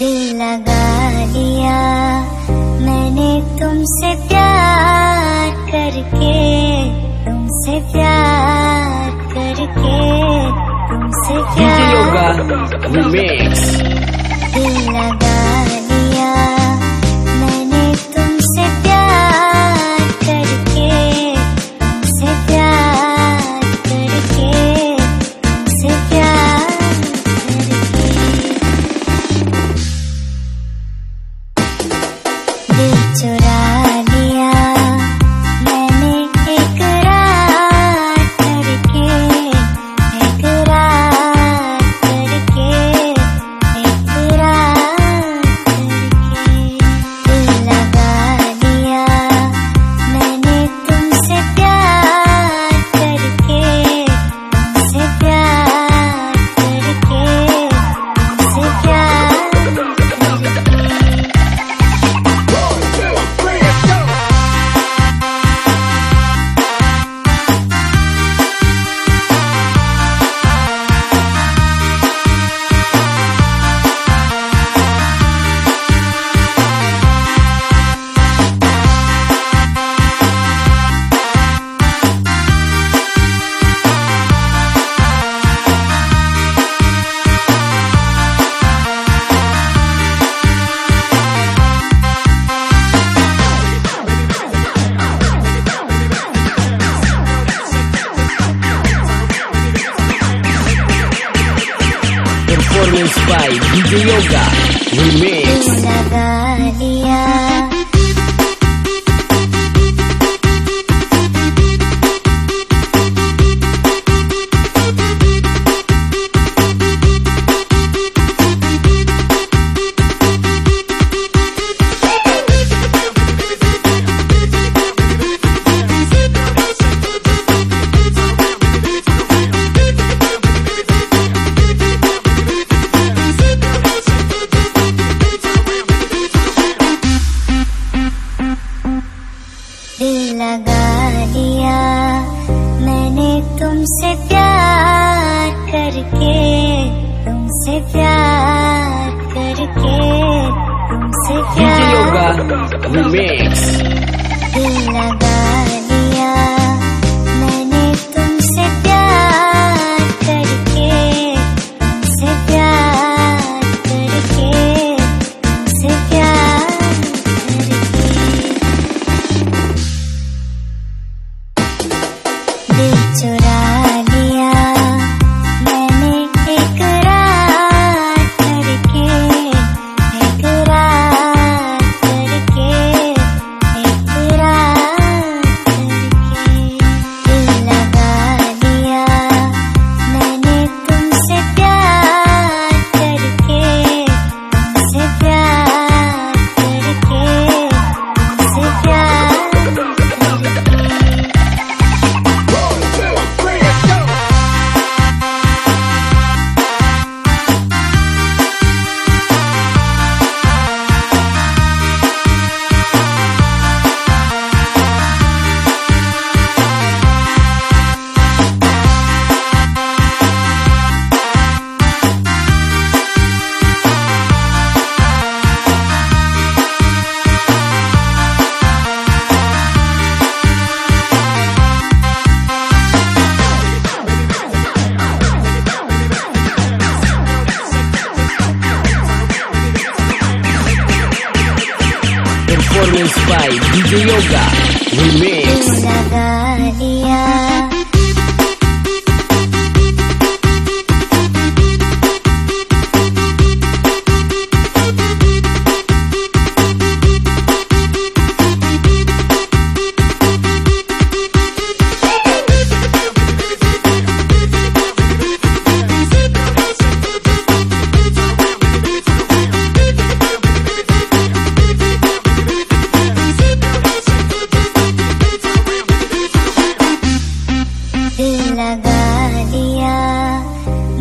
दिल लगा लिया। मैंने तुमसे प्यार करके तुमसे प्यार करके तुमसे प्यार Should by DJ Yoga Remix. करके तुमसे प्यार करके तुमसे प्यार दिल लगा performance by DJ Yoga Remix. लगा लिया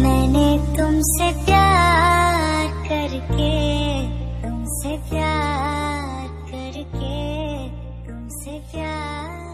मैंने तुमसे प्यार करके तुमसे प्यार करके तुमसे प्यार